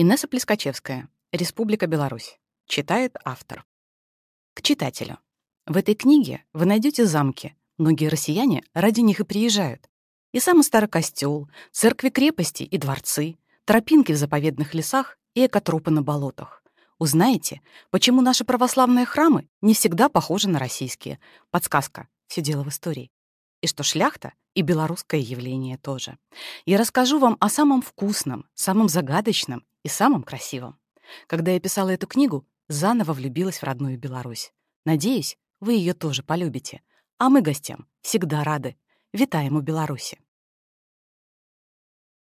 Инесса Плескачевская. Республика Беларусь. Читает автор. К читателю. В этой книге вы найдете замки. Многие россияне ради них и приезжают. И самый старый костел, церкви-крепости и дворцы, тропинки в заповедных лесах и экотропы на болотах. Узнаете, почему наши православные храмы не всегда похожи на российские. Подсказка. Все дело в истории. И что шляхта и белорусское явление тоже. Я расскажу вам о самом вкусном, самом загадочном и самом красивом. Когда я писала эту книгу, заново влюбилась в родную Беларусь. Надеюсь, вы ее тоже полюбите. А мы гостям всегда рады. Витаем у Беларуси.